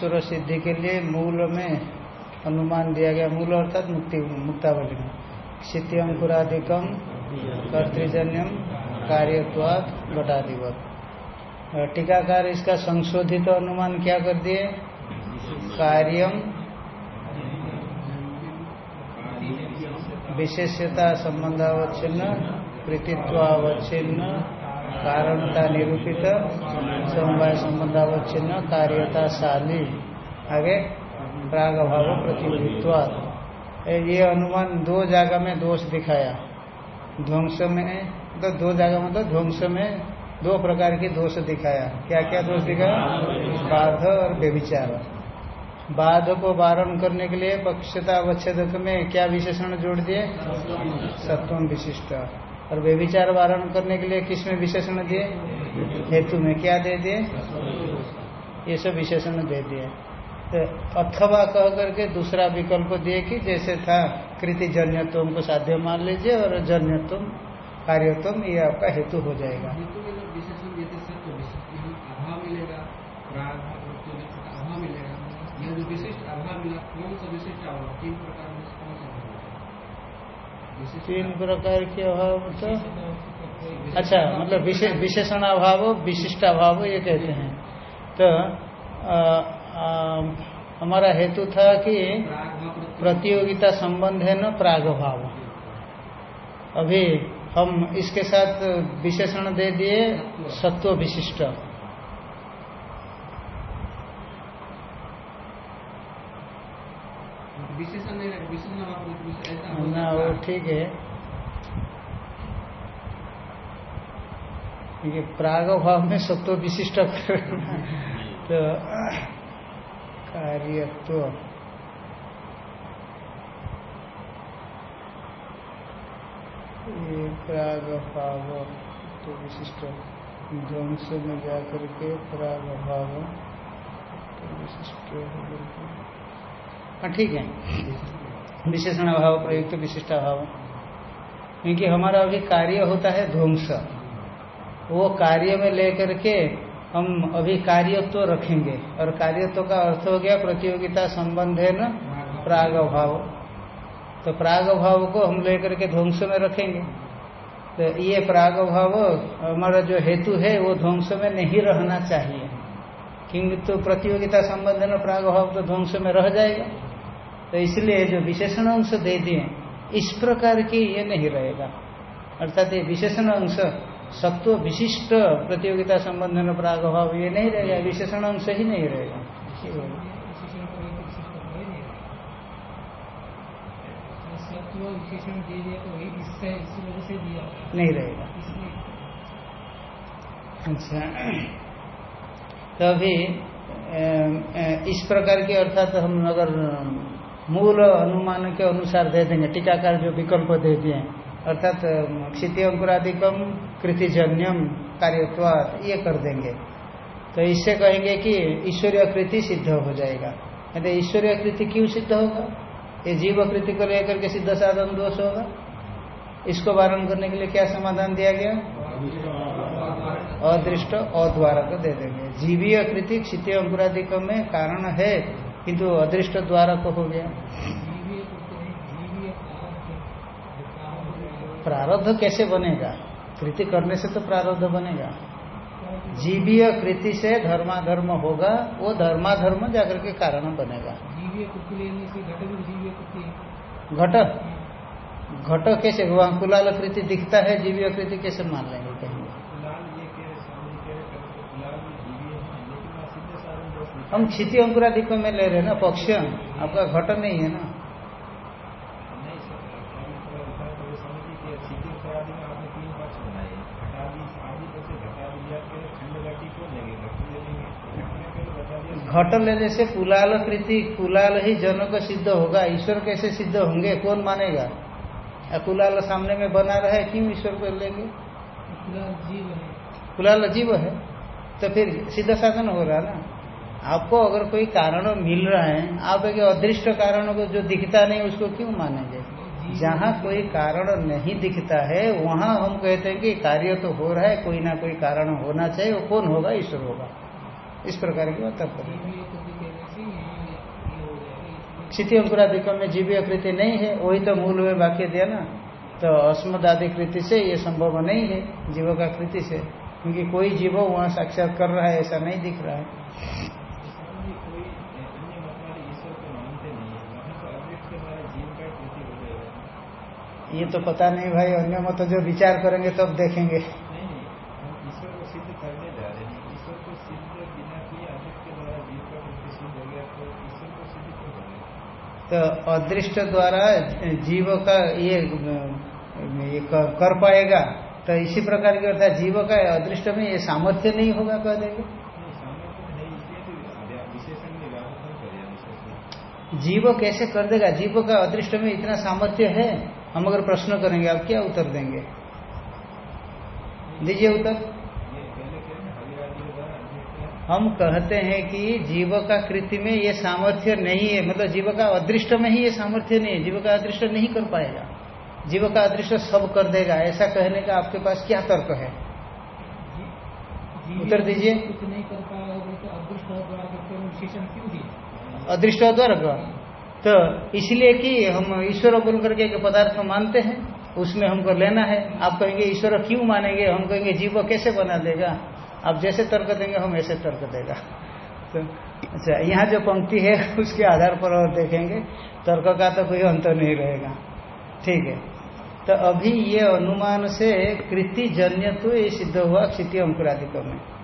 ईश्वर सिद्धि के लिए मूल में अनुमान दिया गया, मूल अर्थात मुक्ति, मुक्तावली में। क्षिति अंकुराधिकम कर्तजन्यम कार्यत्वाद घटाधिवत टीकाकार इसका संशोधित तो अनुमान क्या कर दिए? कार्यम विशेषता संबंधावच्छिन्न, कृतित्वावच्छिन्न कारणता निरूपित समवाय संबंधावच्छिन्न, कार्यता शाली आगे प्राग भाव प्रतियोगित्वाद ये अनुमान दो जगह में दोष दिखाया। ध्वंस में तो दो जगह में तो ध्वंस में दो प्रकार के दोष दिखाया। क्या क्या दोष दिखाया? बाध और व्यभिचार। बाध को वारण करने के लिए पक्षता अवच्छेद में क्या विशेषण जोड़ दिए? सत्वम विशिष्ट। और व्यभिचार वारण करने के लिए किसमें विशेषण दिए? हेतु में क्या दे दिए? ये सब विशेषण दे दिए। तो अथवा कह करके दूसरा विकल्प दिए कि जैसे था, कृति जन्यत्व को साध्य मान लीजिए और जन्यत्व कार्यत्व ये आपका हेतु हो जाएगा। तीन प्रकार के अभाव तो अच्छा मतलब विशेषण अभाव विशिष्ट अभाव ये कहते हैं। तो हमारा हेतु था कि प्रतियोगिता संबंध है न प्राग भाव अभी हम इसके साथ विशेषण दे दिए, सत्व विशिष्ट। ना, वो ठीक है। क्योंकि प्राग भाव में सत्व विशिष्ट तो कार्यत्व ये प्राग भाव तो विशिष्ट। ध्वंस में जाकर के प्राग भाव तो विशिष्ट हाँ ठीक है। विशेषण अभाव प्रयुक्त विशिष्ट अभाव क्योंकि हमारा अभी कार्य होता है ध्वंस। वो कार्य में लेकर के हम अभी कार्यत्व तो रखेंगे। और कार्यत्व का अर्थ हो गया प्रतियोगिता संबंध है न? प्राग भाव तो प्राग भाव को हम लेकर के ध्वंस में रखेंगे। तो ये प्राग भाव हमारा जो हेतु है, वो ध्वंस में नहीं रहना चाहिए। किंतु तो प्रतियोगिता संबंध न प्राग भाव तो ध्वंस में रह जाएगा। तो इसलिए जो विशेषण अंश दे दिए, इस प्रकार की ये नहीं रहेगा। अर्थात ये विशेषण अंश सत्व विशिष्ट प्रतियोगिता संबंध में प्राग भाव ये नहीं रहेगा, विशेषण अंश ही नहीं रहेगा। नहीं रहेगा। अच्छा। तो अभी इस प्रकार की अर्थात हम अगर मूल अनुमान के अनुसार दे देंगे, टीकाकार जो विकल्प दे दिए अर्थात क्षिति अंकुराधिकम कृतिजन्यम कार्यत्वाद ये कर देंगे। तो इससे कहेंगे कि ईश्वरीय कृति सिद्ध हो जाएगा। कहते ईश्वरीय कृति क्यों सिद्ध होगा? ये जीव कृति को लेकर के सिद्ध साधन दोष होगा। इसको वारण करने के लिए क्या समाधान दिया गया? अदृष्ट अद्वारा को दे देंगे। जीवीय कृति क्षितिय अंकुराधिकम में कारण है। किंतु अदृष्ट द्वारा को हो गया। प्रारब्ध कैसे बनेगा? कृति करने से तो प्रारब्ध बनेगा। जीवीय कृति से धर्माधर्म होगा, वो धर्माधर्म जाकर के कारण बनेगा। घट। घट कैसे? वहाँ कुलाल कृति दिखता है, जीवीय कृति कैसे मान लेंगे? कहीं हम क्षिति अंकुराधिक में ले रहे हैं ना पक्ष आपका घट नहीं है ना। घट लेने से कुलाल कृति कुलाल ही जनक सिद्ध होगा। ईश्वर कैसे सिद्ध होंगे कौन मानेगा? कुलाल सामने में बना रहा है क्यों ईश्वर को लेंगे? कुलाल जीव है तो फिर सिद्ध साधन हो रहा है ना। आपको अगर कोई कारण मिल रहा है आप एक अदृष्ट कारण को जो दिखता नहीं उसको क्यों मानेंगे? जहाँ कोई कारण नहीं दिखता है वहाँ हम कहते हैं कि कार्य तो हो रहा है कोई ना कोई कारण होना चाहिए वो कौन होगा? ईश्वर होगा। इस प्रकार की बात करें क्षिति अंकुराधिकम में जीवी आकृति नहीं है वही तो मूल में वाक्य दिया ना। तो अस्मदादि कृति से ये संभव नहीं है जीवों का कृति से। क्योंकि कोई जीव वहाँ साक्षात कर रहा है ऐसा नहीं दिख रहा है। ये तो पता नहीं भाई अन्य मत जो विचार करेंगे तब देखेंगे। तो अदृष्ट द्वारा जीव का ये, ये कर पाएगा। तो इसी प्रकार के अर्थात जीव का अदृष्ट में ये सामर्थ्य नहीं होगा कह देंगे। जीव कैसे कर देगा? जीव का अदृष्ट में इतना सामर्थ्य है। हम अगर प्रश्न करेंगे आप क्या उत्तर देंगे? दीजिए उत्तर। हम कहते हैं कि जीव का कृति में ये सामर्थ्य नहीं है। मतलब जीव का अदृष्ट में ही ये सामर्थ्य नहीं है। जीव का अदृष्ट नहीं कर पाएगा। जीव का अदृष्ट सब कर देगा। ऐसा कहने का आपके पास क्या तर्क है? उत्तर दीजिए। कुछ नहीं कर पाएगा तो अदृष्ट द्वारा तो इसलिए कि हम ईश्वर बोल करके एक पदार्थ मानते हैं, उसमें हमको लेना है। आप कहेंगे, ईश्वर क्यों मानेंगे? हम कहेंगे, जीव कैसे बना देगा? आप जैसे तर्क देंगे, हम ऐसे तर्क देगा। तो अच्छा यहाँ जो पंक्ति है, उसके आधार पर और देखेंगे। तर्क का तो कोई अंतर नहीं रहेगा। ठीक है। तो अभी ये अनुमान से कृति जन्य तो ये सिद्ध हुआ क्षिति अंकुराधिक में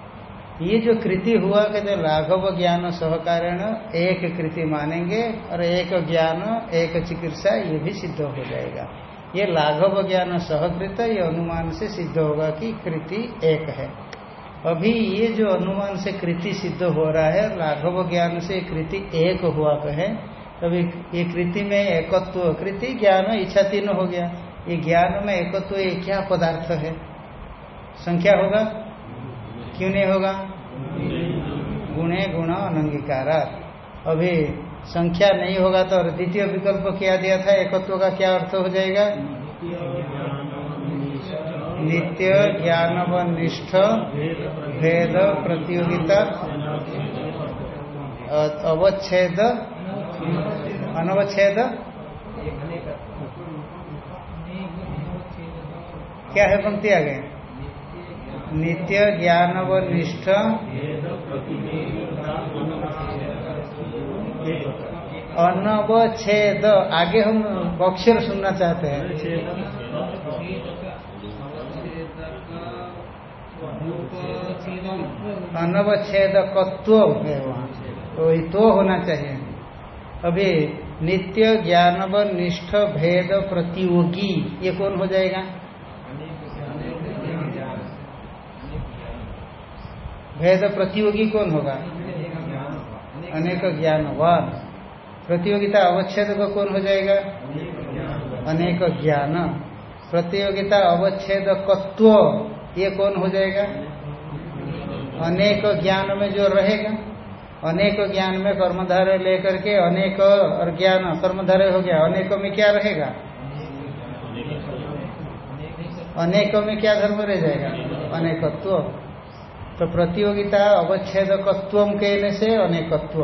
ये जो कृति हुआ, कहते लाघव ज्ञान सहकारण, एक कृति मानेंगे और एक ज्ञान, एक चिकित्सा, ये भी सिद्ध हो जाएगा। ये लाघव ज्ञान सहकृत, ये अनुमान से सिद्ध होगा कि कृति एक है। अभी ये जो अनुमान से कृति सिद्ध हो रहा है लाघव ज्ञान से कृति एक हुआ कहे तभी ये कृति में एकत्व, कृति, ज्ञान, इच्छा तीन हो गया। ये ज्ञान में एकत्व, ये क्या पदार्थ है? संख्या होगा? क्यों नहीं होगा? गुणे गुण अनंगीकार। अभी संख्या नहीं होगा तो द्वितीय विकल्प क्या दिया था? एकत्व का क्या अर्थ हो जाएगा? नित्य ज्ञान व निष्ठ भेद प्रतियोगिता अवच्छेद अनवच्छेद क्या है पंक्ति आगे? नित्य ज्ञान व निष्ठ अनवच्छेद। आगे हम अक्षर सुनना चाहते हैं। अनवच्छेद कत्व है वहाँ। तो तो होना चाहिए। अभी नित्य ज्ञान व निष्ठ भेद प्रतियोगी, ये कौन हो जाएगा? भेद प्रतियोगी कौन होगा? अनेक ज्ञानवान। प्रतियोगिता अवच्छेद का कौन हो जाएगा? अनेक ज्ञान। प्रतियोगिता अवच्छेद कत्व ये कौन हो जाएगा? अनेक ज्ञान में जो रहेगा, अनेक ज्ञान में कर्मधारय लेकर के अनेक और ज्ञान, कर्मधारय हो गया। अनेक में क्या रहेगा? अनेक में क्या धर्म रह जाएगा? अनेकत्व। तो प्रतियोगिता अवच्छेदकत्व कहने से अनेकत्व?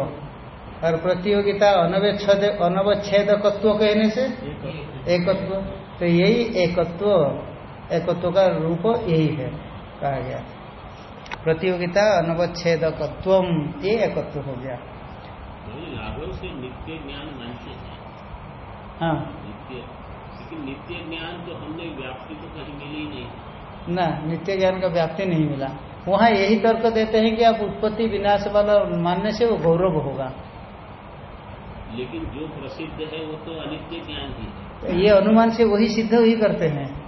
और प्रतियोगिता अनवच्छेद अनवच्छेदकत्व कहने से? एकत्व। तो यही एकत्व एकत्व का रूप यही है कहा गया। प्रतियोगिता अनवच्छेदकत्व ये एकत्व हो गया। से नित्य ज्ञान मानते हैं। हाँ। नित्य। नित्य ज्ञान तो हमने व्याप्ति तो कहीं मिली नहीं। ना नित्य ज्ञान का व्याप्ति नहीं मिला। वहाँ यही तर्क देते हैं कि आप उत्पत्ति विनाश वाला मानने से वो गौरव होगा। लेकिन जो प्रसिद्ध है वो तो अनित्य ज्ञान ही है। ये अनुमान से वही सिद्ध ही करते हैं।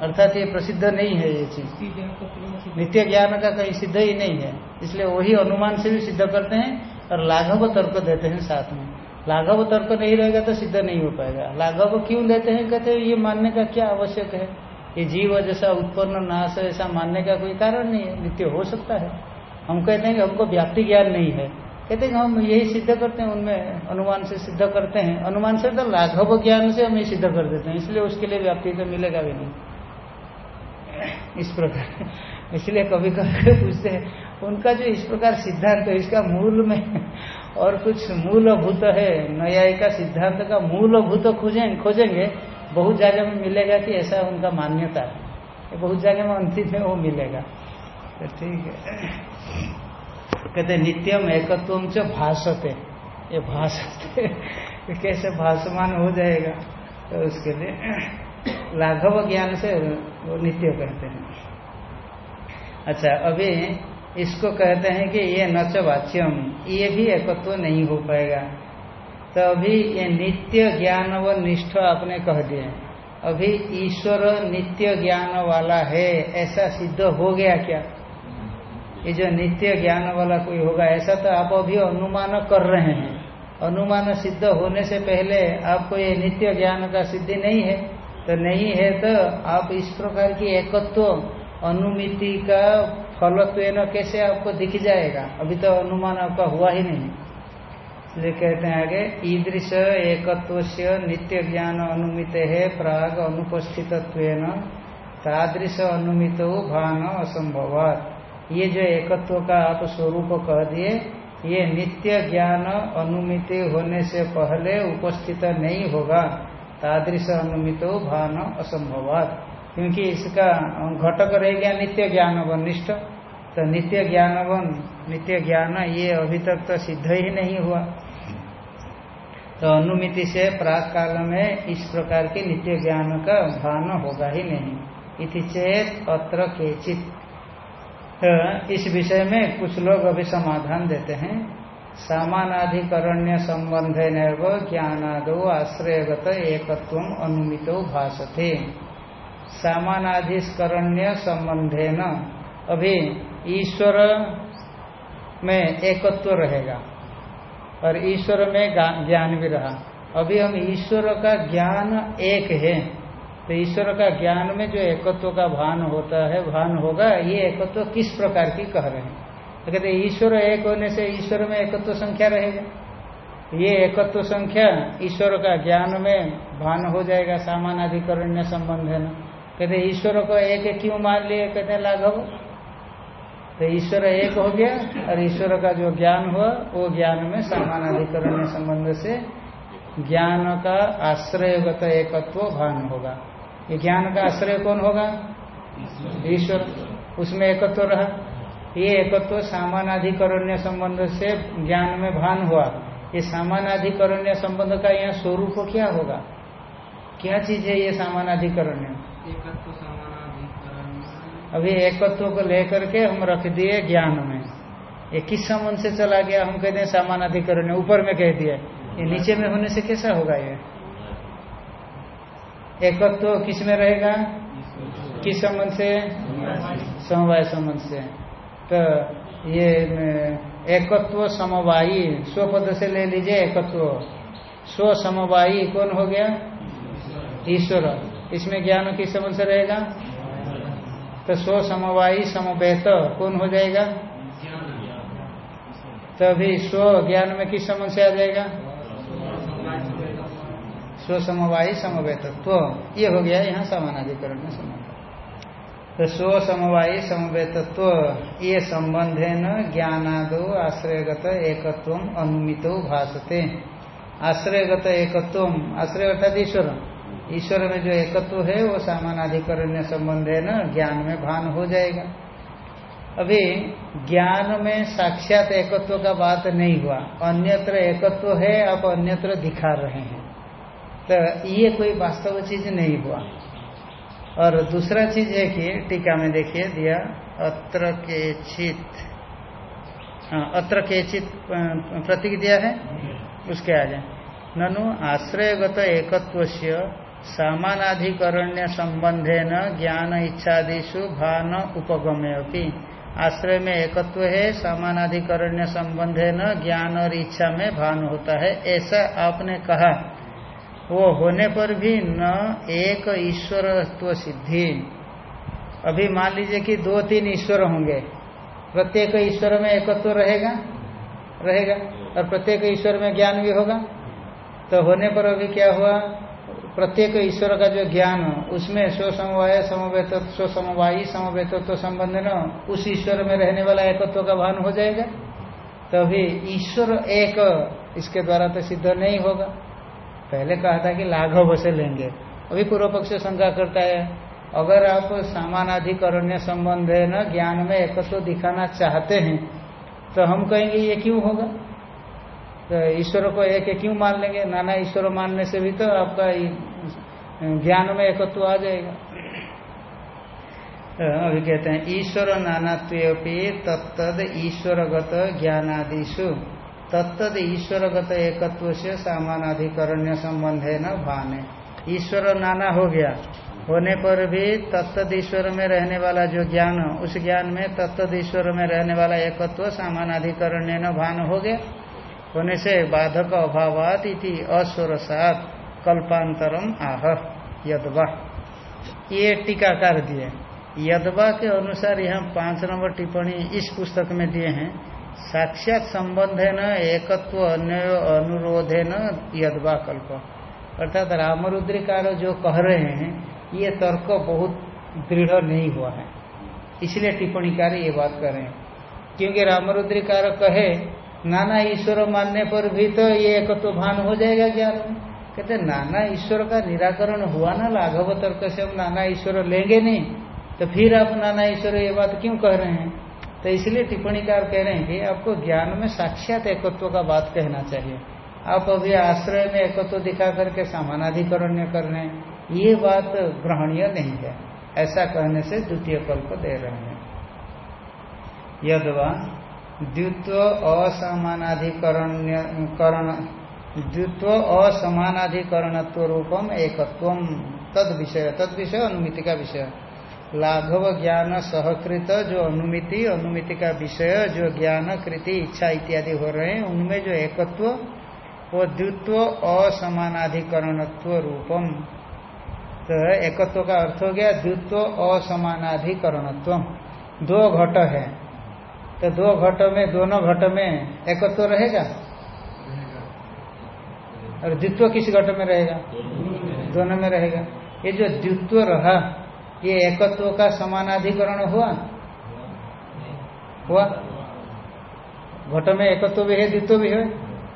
अर्थात ये प्रसिद्ध नहीं है ये चीज़। नित्य ज्ञान का कहीं सिद्ध ही नहीं है। इसलिए वही अनुमान से भी सिद्ध करते हैं और लाघव तर्क देते हैं साथ में। लाघव तर्क नहीं रहेगा तो सिद्ध नहीं हो पाएगा। लाघव क्यों लेते हैं? कहते हैं ये मानने का क्या आवश्यक है? ये जीव जैसा उत्पन्न नाश ऐसा मानने का कोई कारण नहीं है, नित्य हो सकता है। हम कहते हैं कि हमको व्याप्ति ज्ञान नहीं है। कहते हैं कि हम यही सिद्ध करते हैं, उनमें अनुमान से सिद्ध करते हैं। अनुमान से तो लाघव ज्ञान से हम ये सिद्ध कर देते हैं, इसलिए उसके लिए व्याप्ति तो मिलेगा भी नहीं। इस प्रकार। इसलिए कभी कभी पूछते हैं, उनका जो इस प्रकार सिद्धांत है, इसका मूल में और कुछ मूलभूत है, न्याय का सिद्धांत का मूलभूत खोजेंगे खोजेंगे बहुत जगह में मिलेगा कि ऐसा उनका मान्यता है। बहुत जगह में अंतिम में वो मिलेगा। तो ठीक है। कहते नित्यम एकत्व च भाषते ये भाषते कैसे भाषमान हो जाएगा? तो उसके लिए लाघव ज्ञान से वो नित्य कहते हैं। अच्छा अभी इसको कहते हैं कि ये नच वाच्यम, ये भी एकत्व नहीं हो पाएगा। तो अभी ये नित्य ज्ञान व निष्ठ आपने कह दिए। अभी ईश्वर नित्य ज्ञान वाला है, ऐसा सिद्ध हो गया क्या? ये जो नित्य ज्ञान वाला कोई होगा, ऐसा तो आप अभी अनुमान कर रहे हैं। अनुमान सिद्ध होने से पहले आपको ये नित्य ज्ञान का सिद्धि नहीं है। तो नहीं है तो आप इस प्रकार की एकत्व, अनुमिति का फलत्व कैसे आपको दिख जाएगा? अभी तो अनुमान आपका हुआ ही नहीं। इसलिए कहते हैं आगे, ईदृश एकत्व नित्य ज्ञान अनुमित है प्राग अनुपस्थित तादृश अनुमित भान असंभवात। ये जो एकत्व का आप स्वरूप कह दिए, ये नित्य ज्ञान अनुमित होने से पहले उपस्थित नहीं होगा। तादृश अनुमितो भान असंभवात। क्योंकि इसका घटक रह गया नित्य ज्ञान वनिष्ठ तो नित्य ज्ञानवन नित्य ज्ञान ये अभी तक तो सिद्ध ही नहीं हुआ। तो अनुमिति से प्राक काल में इस प्रकार के नित्य ज्ञान का भान होगा ही नहीं। इति चेत अत्र केचित। तो इस विषय में कुछ लोग अभी समाधान देते हैं। सामानाधिकरण्य संबंध ज्ञानादो आश्रयगत एकत्व अनुमितो भाषते सामानाधिकरण्य संबंधे न अभी ईश्वर में एकत्व रहेगा। और ईश्वर में ज्ञान भी रहा। अभी हम ईश्वर का ज्ञान एक है। तो ईश्वर का ज्ञान में जो एकत्व का भान होता है, भान होगा, ये एकत्व किस प्रकार की कह रहे हैं? तो कहते ईश्वर एक होने से ईश्वर में एकत्व संख्या रहेगा। ये एकत्व संख्या ईश्वर का ज्ञान में भान हो जाएगा सामान अधिकरण्य संबंध है ना। कहते ईश्वर को एक क्यों मान लिए? कहते लाघव तो ईश्वर एक हो गया, और ईश्वर का जो ज्ञान हुआ, वो ज्ञान में सामान अधिकरण्य संबंध से ज्ञान का आश्रयगत एकत्व भान होगा। ये ज्ञान का आश्रय कौन होगा? ईश्वर। उसमें एकत्व रहा। ये एकत्व सामानाधिकरण्य संबंध से ज्ञान में भान हुआ। ये सामानाधिकरण्य संबंध का यहाँ स्वरूप क्या होगा? क्या चीज़ है ये सामानाधिकरण्य? अभी एकत्व को लेकर के हम रख दिए ज्ञान में। ये किस संबंध से चला गया? हम कहते हैं सामान अधिकरण ऊपर में कह दिया। ये नीचे में होने से कैसा होगा ये? एकत्व किसमें रहेगा? किस संबंध से? समवाय संबंध से। तो ये एकत्व समवायी स्वपद से ले लीजिए एकत्व। स्व समवायी कौन हो गया? ईश्वर। इसमें ज्ञान किस समझ से रहेगा? तो स्व समवायी समवेत, कौन हो जाएगा? तो अभी स्व ज्ञान में किस समझ से आ जाएगा? स्व समवायी समवेतत्व। ये हो गया यहाँ समानाधिकरण में समझ तो स्व समवायी समवेतत्व, ये संबंध है न ज्ञानादो आश्रयगत एकत्व अनुमितो भाषते आश्रयगत एकत्व आश्रय अर्थात ईश्वर। ईश्वर में जो एकत्व है वो सामानाधिकरण्य संबंध है ना ज्ञान में भान हो जाएगा। अभी ज्ञान में साक्षात एकत्व का बात नहीं हुआ। अन्यत्र एकत्व है आप अन्यत्र दिखा रहे हैं। तो ये कोई वास्तव चीज़ नहीं हुआ। और दूसरा चीज़ है कि टीका में देखिए दिया अत्र केचित हाँ, अत्र केचित प्रतीक दिया है। उसके आगे ननु आश्रयगत एकत्व सामानाधिकरण्य संबंधे न ज्ञान इच्छादिशु भान उपगम्य आश्रय में एकत्व है, सामानाधिकरण्य संबंधे न ज्ञान और इच्छा में भान होता है, ऐसा आपने कहा। वो होने पर भी न एक ईश्वरत्व सिद्धि। अभी मान लीजिए कि दो तीन ईश्वर होंगे, प्रत्येक ईश्वर में एकत्व रहेगा? रहेगा। और प्रत्येक ईश्वर में ज्ञान भी होगा। तो होने पर अभी क्या हुआ? प्रत्येक ईश्वर का जो ज्ञान उसमें स्व समवाय, समवेत, स्व समवायी, समवेतत्व तो संबंध न उस ईश्वर में रहने वाला एकत्व का भान हो जाएगा। तभी ईश्वर एक, इसके द्वारा तो सिद्ध नहीं होगा। पहले कहा था कि लाघव से लेंगे। अभी पूर्व पक्ष शंका करता है, अगर आप समानाधिकरण्य संबंध है न ज्ञान में एकत्व दिखाना चाहते हैं तो हम कहेंगे ये क्यों होगा? तो ईश्वर को एक क्यों मान लेंगे? नाना ईश्वर मानने से भी तो आपका ज्ञान में एकत्व आ जाएगा। तो अभी कहते हैं, ईश्वर नानात्वी तत्द ईश्वरगत ज्ञानादिशु तत्द ईश्वरगत एकत्व से सामानाधिकरण्य संबंध है न भाने। ईश्वर नाना हो गया। होने पर भी तत्द ईश्वर में रहने वाला जो ज्ञान, उस ज्ञान में तत्द ईश्वर में रहने वाला एकत्व सामानाधिकरण्य न भान हो गया। होने से बाधक अभावात इति अस्वरसात कल्पांतरम आह, यदवा। ये टीकाकार दिए। यदवा के अनुसार यहाँ पाँच नंबर टिप्पणी इस पुस्तक में दिए हैं। साक्षात संबंध है न एकत्व अन्य अनुरोध है न यदवा कल्प। अर्थात रामरुद्रिकार जो कह रहे हैं, ये तर्क बहुत दृढ़ नहीं हुआ है। इसलिए टिप्पणीकार ये बात कर। रहे हैं क्योंकि रामरुद्रिकार कहे नाना ईश्वर मानने पर भी तो ये एक तो भान हो जाएगा ज्ञान कहते नाना ईश्वर का निराकरण हुआ ना लाघव तर्क से हम नाना ईश्वर लेंगे नहीं। तो फिर आप नाना ईश्वर ये बात क्यों कह रहे हैं? तो इसलिए टिप्पणीकार कह रहे हैं कि आपको ज्ञान में साक्षात एकत्व का बात कहना चाहिए। आप अभी आश्रय में एकत्व दिखा करके समानाधिकरण कर रहे हैं, ये बात ग्रहणीय नहीं है। ऐसा कहने से द्वितीय कल्प दे रहे हैं। यदवा द्वित्व असमानाधिकरण द्वित्व असमानाधिकरणत्व रूपम एकत्व तद विषय तद विषय अनुमिति का विषय। लाघव ज्ञान सहकृत, जो अनुमिति अनुमिति का विषय, जो ज्ञान, कृति, इच्छा इत्यादि हो रहे हैं, उनमें जो एकत्व, वो द्वित्व असमानाधिकरणत्व रूपम तो एकत्व का अर्थ हो गया द्वित्व असमानाधिकरणत्व। दो घट है। तो दो घट में, दोनों घट में एकत्व रहेगा? और द्वित्व किस घट में रहेगा? दोनों में रहेगा। ये जो द्वित्व रहा, ये एकत्व का समानाधिकरण हुआ? हुआ। घट में एकत्व भी है, द्वित्व भी है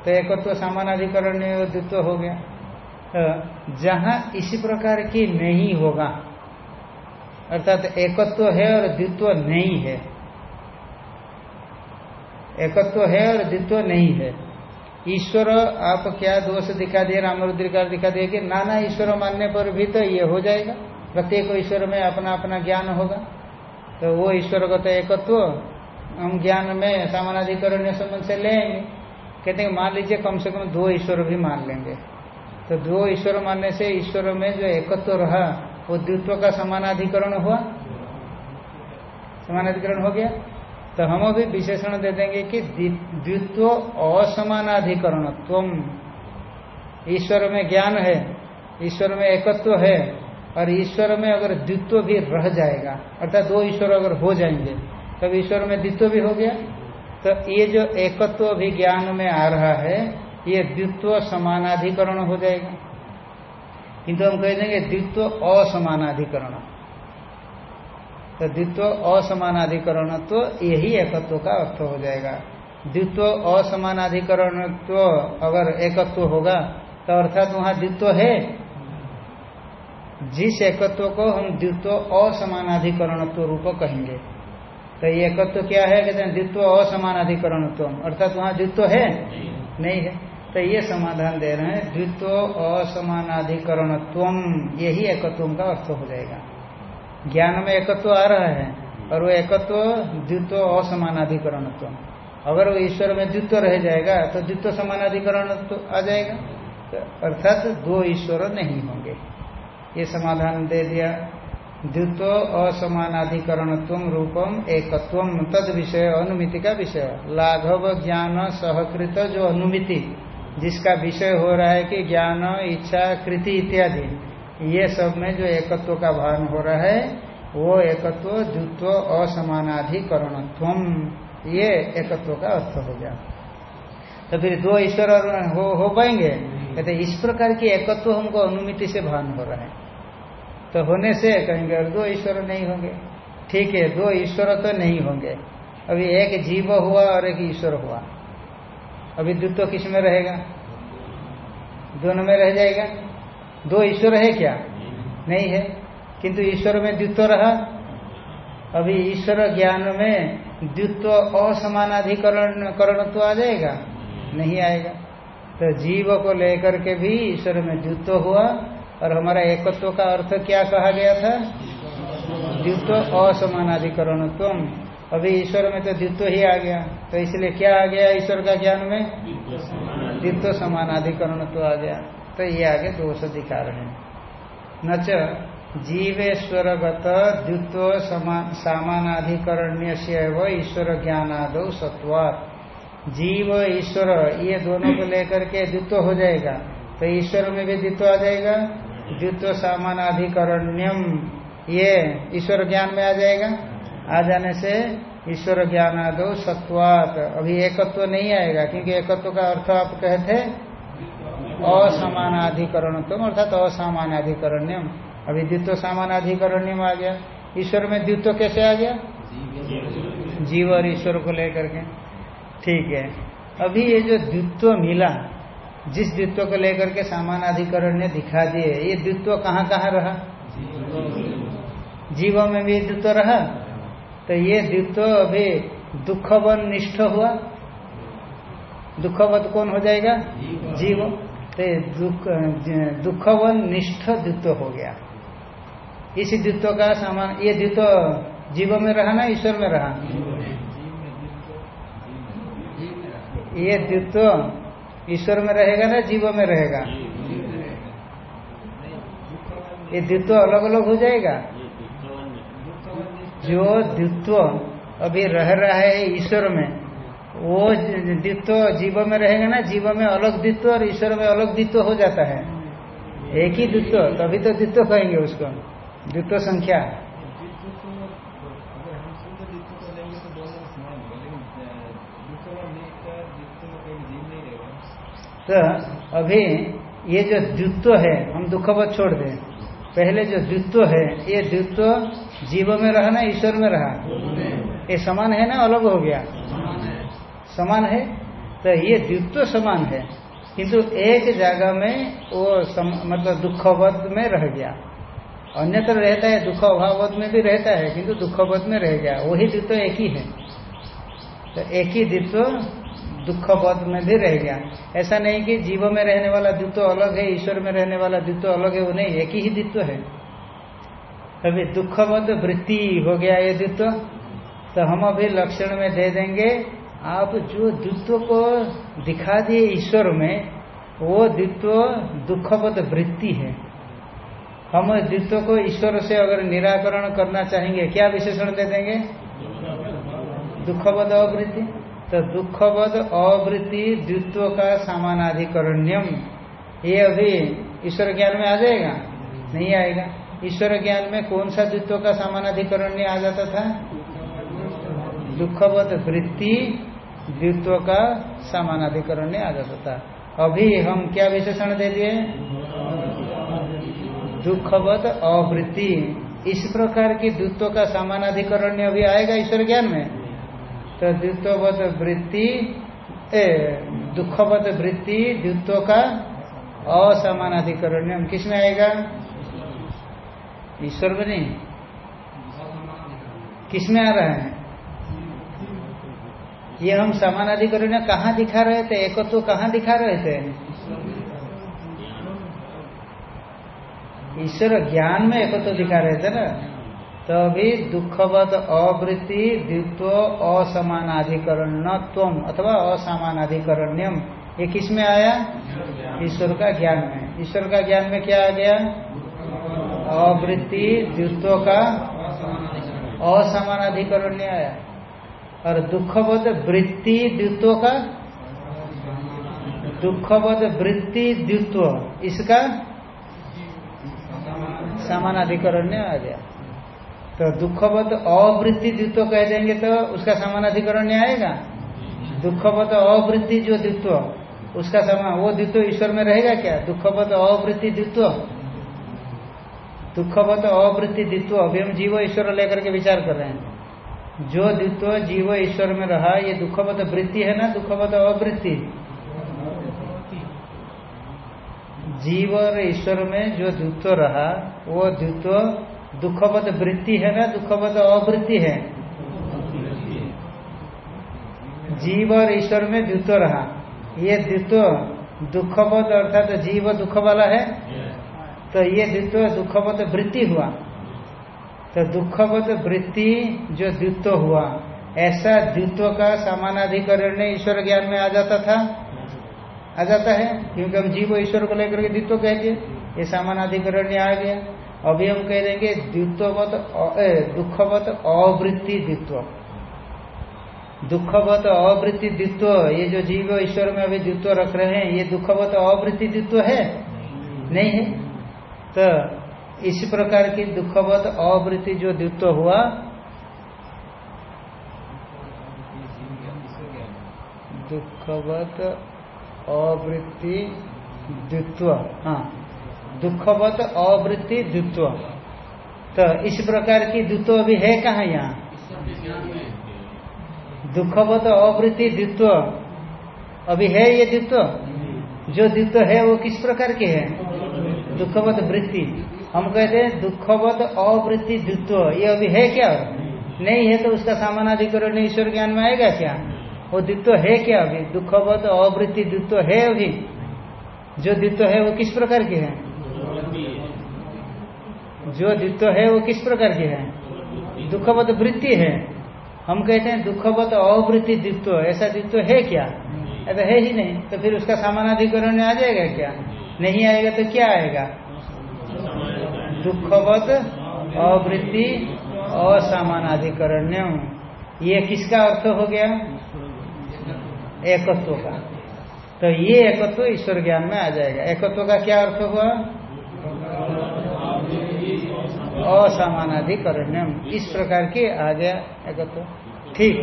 तो एकत्व समानाधिकरण द्वित्व हो गया। तो जहाँ इसी प्रकार की नहीं होगा, अर्थात एकत्व है और द्वित्व नहीं है एकत्व तो है और द्वित्व नहीं है। ईश्वर आप क्या दोष दिखा दिए रामरुद्रिकार दिखा दिए कि नाना ईश्वर मानने पर भी तो ये हो जाएगा। प्रत्येक ईश्वर में अपना अपना ज्ञान होगा। तो वो ईश्वर का तो एकत्व हम ज्ञान में सामानाधिकरण संबंध से लेंगे। कहते हैं मान लीजिए कम से कम दो ईश्वर भी मान लेंगे। तो दो ईश्वर मानने से ईश्वर में जो एकत्व रहा, वो द्वित्व का समानाधिकरण हुआ? समानाधिकरण हो गया। तो हम अभी विशेषण दे देंगे कि द्वित्व असमानाधिकरण ईश्वर में ज्ञान है, ईश्वर में एकत्व है, और ईश्वर में अगर द्वित्व भी रह जाएगा, अर्थात दो ईश्वर अगर हो जाएँगे, तब ईश्वर में द्वित्व भी हो गया। तो ये जो एकत्व भी ज्ञान में आ रहा है, ये द्वित्व समानाधिकरण हो जाएगा। किंतु हम कह देंगे द्वित्व असमानाधिकरण। तो द्वित्व असमानाधिकरण तो यही एकत्व का अर्थ हो जाएगा। द्वित्व असमानाधिकरण तो अगर एकत्व होगा तो अर्थात वहाँ द्वित्व है। जिस एकत्व को हम द्वित्व असमानाधिकरणत्व रूप कहेंगे तो ये एकत्व क्या है? कहते हैं द्वित्व असमानाधिकरणत्व। अर्थात वहाँ द्वित्व है? नहीं है। तो ये समाधान दे रहे हैं, द्वित्व असमानाधिकरणत्व यही एकत्व का अर्थ हो जाएगा। ज्ञान में एकत्व आ रहा है और वो एकत्व द्वित्व असमानाधिकरणत्व। अगर वो ईश्वर में द्वित्व रह जाएगा तो द्वित्व समानाधिकरण तो आ जाएगा। तो अर्थात दो ईश्वर नहीं होंगे। ये समाधान दे दिया। द्वित्व असमानाधिकरणत्व रूपम एकत्व तद विषय अनुमिति का विषय। लाघव ज्ञान सहकृत जो अनुमिति, जिसका विषय हो रहा है कि ज्ञान, इच्छा, कृति इत्यादि। ये सब में जो एकत्व का भान हो रहा है, वो एकत्व द्वित्व असमानाधिकरणत्व ये एकत्व का अर्थ हो गया। तो फिर दो ईश्वर हो हो पाएँगे? कहते इस प्रकार की एकत्व हमको अनुमिति से भान हो रहा है। तो होने से कहेंगे, और दो ईश्वर नहीं होंगे। ठीक है, दो ईश्वर तो नहीं होंगे। अभी एक जीव हुआ और एक ईश्वर हुआ। अभी द्वित्व किसमें रहेगा? दोनों में रह जाएगा। दो ईश्वर है क्या? नहीं है। किंतु ईश्वर में द्वित्व रहा। अभी ईश्वर ज्ञान में द्वित्व असमानाधिकरण करण तो आ जाएगा? नहीं आएगा। तो जीव को लेकर के भी ईश्वर में द्वित्व हुआ और हमारा एकत्व का अर्थ क्या कहा गया था? द्वित्व असमानाधिकरण तुम अभी ईश्वर में तो द्वित्व ही आ गया। तो इसलिए क्या आ गया ईश्वर का ज्ञान में? द्वित्व समानाधिकरण तो आ गया। तो ये आगे दोष रहे हैं। न जीवेश्वरगत द्वित्व सामानाधिकरण्य से ईश्वर ज्ञानाद सत्वात। जीव, ईश्वर, ये दोनों को लेकर के द्वित्व हो जाएगा। तो ईश्वर में भी द्वित्व आ जाएगा, द्वित्व सामानाधिकरण्यम, ये ईश्वर ज्ञान में आ जाएगा। आ जाने से ईश्वर ज्ञानादो सत्वात। अभी एकत्व नहीं आएगा, क्योंकि एकत्व का अर्थ आप कहते असमानाधिकरण तुम अर्थात असामानाधिकरण्यम अभी द्वित्व सामानाधिकरण्यम आ गया। ईश्वर में द्वित्व कैसे आ गया? जीव और ईश्वर को लेकर के। ठीक है। अभी ये जो द्वित्व मिला, जिस द्वित्व को लेकर के सामानाधिकरण ने दिखा दिए, ये द्वित्व कहाँ कहाँ रहा? जीव में भी द्वित्व रहा। तो ये द्वित्व अभी दुखवन निष्ठ हुआ। दुखवत कौन हो जाएगा? जीव। तो दुख दुखवन निष्ठ द्वित्व हो गया। इसी द्वित्व का सामान, ये द्वित्व जीव में रहा ना, ईश्वर में रहा? ये द्वित्व ईश्वर में रहेगा ना, जीव में रहेगा? ये द्वित्व अलग अलग हो जाएगा? जो द्वित्व अभी रह रहा है ईश्वर में वो द्वित्व जीव में रहेगा ना, जीव में अलग द्वित्व और ईश्वर में अलग द्वित्व हो जाता है। एक ही द्वित्व, तभी तो द्वित्व कहेंगे उसको। द्वित्व संख्या। तो अभी ये जो द्वित्व है, हम दुखवत छोड़ दें। पहले जो द्वित्व है, ये द्वित्व जीव में रहा ना, ईश्वर में रहा? ये समान है ना, अलग हो गया? समान है। तो ये द्वित्व समान है। किंतु एक जगह में वो सम, मतलब दुखवध में रह गया। अन्यत्र रहता है दुख अभावध में भी रहता है किंतु दुखवध में रह गया। वही द्वित्व एक ही है। तो एक ही द्वित्व दुखवध में भी रह गया। ऐसा नहीं कि जीव में रहने वाला द्वित्व अलग है ईश्वर में रहने वाला द्वित्व अलग है वो नहीं एक ही द्वित्व है। अभी दुखवध वृत्ति हो गया ये द्वित्व। तो हम अभी लक्षण में दे देंगे आप जो द्वित्व को दिखा दिए ईश्वर में, वो द्वित्व दुखवध वृत्ति है। हम द्वित्व को ईश्वर से अगर निराकरण करना चाहेंगे, क्या विशेषण दे देंगे? दुखपद अवृत्ति। तो दुखवध अवृत्ति द्वित्व का सामानाधिकरण्यम। ये अभी ईश्वर ज्ञान में आ जाएगा? नहीं आएगा। ईश्वर ज्ञान में कौन सा द्वित्व का सामानाधिकरण्य आ जाता था? दुखवध वृत्ति द्वित्व का सामानाधिकरण्य आ जाता अभी हम क्या विशेषण दे दिए? दुखवत अवृत्ति। इस प्रकार की द्वित्व का सामानाधिकरण्य अभी आएगा ईश्वर ज्ञान में? तो द्वित्ववत वृत्ति दुखवत वृत्ति द्वित्व का असमानाधिकरण्य किसमें आएगा? ईश्वर में नहीं। किसमें आ रहा है? ये हम समानाधिकरण कहाँ दिखा रहे थे? एक तो कहाँ दिखा रहे थे? ईश्वर ज्ञान में एक तो दिखा रहे थे ना? तो अभी दुखवत, अवृत्ति, द्वित्व असमानाधिकरणत्व अथवा असमानाधिकरण्यम ये किसमें आया? ईश्वर का ज्ञान में। ईश्वर का ज्ञान में क्या आ गया? अवृत्ति, द्वित्व का असमान असमानाधिकरण्य आया। और दुखवत वृत्ति द्वित्व का? दुखवत वृत्ति द्वित्व, इसका? समान समानाधिकरण्य आ गया। तो दुखवत अवृत्ति द्वित्व कह देंगे तो उसका समानाधिकरण्य आएगा? दुखवत अवृत्ति जो द्वित्व, उसका समान वो द्वित्व ईश्वर में रहेगा क्या? दुखवत अवृत्ति द्वित्व। दुखवत अवृत्ति द्वित्व, अभी हम जीव ईश्वर लेकर के विचार कर रहे हैं। जो द्वित्व जीव ईश्वर में रहा ये दुखवत वृत्ति है ना? दुखवत अवृत्ति? जीव और ईश्वर में जो द्वित्व रहा वो द्वित्व दुखवत वृत्ति है ना? दुखवत अवृत्ति है। जीव और ईश्वर में द्वित्व रहा। ये द्वित्व दुखवत अर्थात तो जीव दुख वाला है? तो ये द्वित्व दुखवत वृत्ति हुआ। तो दुखवत वृत्ति जो द्वित्व हुआ, ऐसा द्वित्व का समानाधिकरण ईश्वर ज्ञान में आ जाता था? आ जाता है, क्योंकि हम जीव ईश्वर को लेकर के द्वित्व कह दिए, ये सामानाधिकरण आ गया। अभी हम कह देंगे द्वित्ववत दुखवत अवृत्ति द्वित्व। दुखवत अवृत्ति द्वित्व, ये जो जीव ईश्वर में अभी द्वित्व रख रहे हैं, ये दुखवत अवृत्ति द्वित्व है? नहीं है। तो इस प्रकार की दुखवत अवृत्ति जो द्वित्व हुआ, दुखवत अवृत्ति द्वित्व हाँ दुखवत अवृत्ति द्वित्व। तो इस प्रकार की द्वित्व अभी है कहाँ यहाँ? दुखवत अवृत्ति द्वित्व। अभी है ये द्वित्व? जो द्वित्व है वो किस प्रकार के है? दुखवत वृत्ति। हम कहते हैं दुखवत अवृत्ति द्वित्व। ये अभी है क्या? नहीं है तो उसका सामानाधिकरण ईश्वर ज्ञान में आएगा क्या? वो द्वित्व है क्या अभी? दुखवत अवृत्ति द्वित्व है अभी? जो द्वित्व है वो किस प्रकार के है? जो द्वित्व है वो किस प्रकार के है? दुखवत वृत्ति है। हम कहते हैं दुखवत अवृत्ति द्वित्व। ऐसा द्वित्व है क्या? ऐसा है ही नहीं तो फिर उसका सामानाधिकरण आ जाएगा क्या? नहीं आएगा तो क्या आएगा? दुखवत, अवृत्ति असामानाधिकरण्यम ये किसका अर्थ हो गया? एकत्व का। तो ये एकत्व ईश्वर ज्ञान में आ जाएगा। एकत्व का क्या अर्थ हुआ? असामानाधिकरण्यम इस प्रकार के आ गया एकत्व। ठीक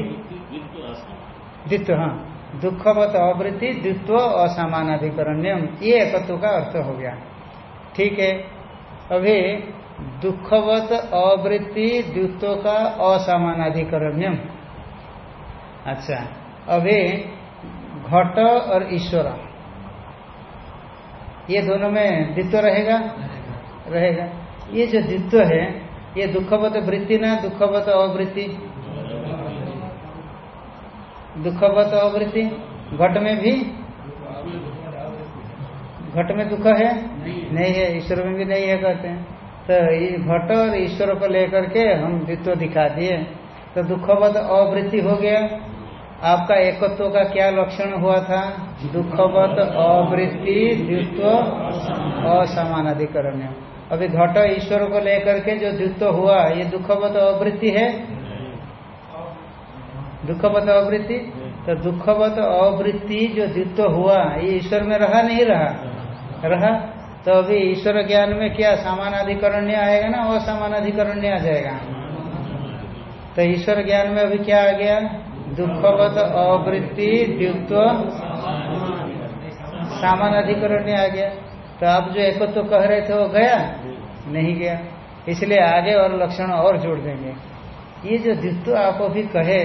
द्वित्व हाँ। दुखवत, अवृत्ति, द्वित्व असामानाधिकरण्यम ये एकत्व का अर्थ हो गया। ठीक है। अभी दुखवत अवृत्ति द्वित्व का असामानाधिकरण्यम अच्छा अभी घट और ईश्वर। ये दोनों में द्वित्व रहेगा? रहेगा। ये जो द्वित्व है ये दुखवत वृत्ति ना दुखवत अवृत्ति। दुखवत अवृत्ति? घट में भी? घट में दुख है? नहीं है। ईश्वर में भी नहीं है कहते हैं। तो ये घट और ईश्वर को लेकर के हम द्वित्व दिखा दिए। तो दुखवत अवृत्ति हो गया। आपका एकत्व का क्या लक्षण हुआ था? दुखवत अवृत्ति द्वित्व असमानाधिकरण। अभी घट ईश्वर को लेकर के जो द्वित्व हुआ ये दुखवत अवृत्ति है? दुखवत अवृत्ति? तो दुखवत अवृत्ति जो द्वित्व हुआ ये ईश्वर में रहा नहीं रहा? रहा तो अभी ईश्वर ज्ञान में क्या सामानाधिकरण्य आएगा ना, असमानाधिकरण्य आ जाएगा? तो ईश्वर ज्ञान में अभी क्या आ गया? दुखवत, अवृत्ति, द्वित्व, सामानाधिकरण्य आ गया। तो आप जो एकत्व तो कह रहे थे वो गया? नहीं गया। इसलिए आगे और लक्षण और जोड़ देंगे। ये जो द्वित्व आप अभी कहे,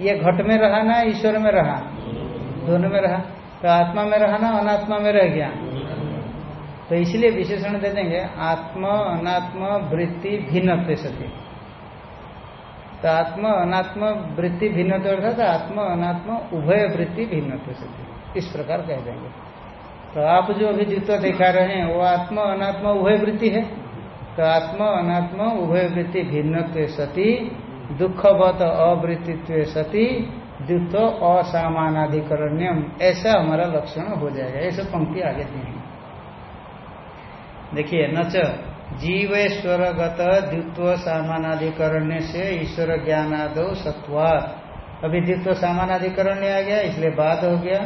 ये घट में रहा ना ईश्वर में रहा? दोनों में रहा। तो आत्मा में रहा ना अनात्मा में रह गया? तो इसलिए विशेषण दे देंगे, आत्म, अनात्म, वृत्ति भिन्न सती। तो आत्म, अनात्म, वृत्ति भिन्न अर्थात आत्म, अनात्म, उभय वृत्ति भिन्न सती। इस प्रकार कह देंगे। तो आप जो अभी द्वित्व दिखा रहे हैं, वो आत्म, अनात्म, उभय वृत्ति है? तो आत्मा, अनात्म, उभय वृत्ति भिन्न सती, दुखवत, अवृत्तित्व सती, द्वित्व, असामानाधिकरण्यम। ऐसा हमारा लक्षण हो जाएगा। ऐसा पंक्ति आगे दी है देखिए न जीवेश्वरगत द्वित्व सामानाधिकरण्य से ईश्वर ज्ञानादो सत्वात। अभी द्वित्व सामानाधिकरण्य आ गया इसलिए बात हो गया।